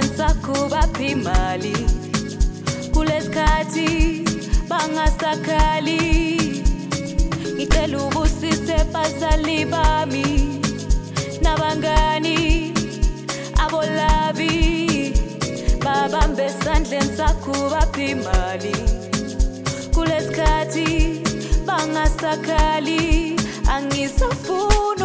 sakubapha imali? Kulesikhathi bangasakhali. Ngicela ubusise bazali bami. Nabangani abolabi babambe esandleni sakubapha imali? Kulesikhathi bangasakhali angisafuna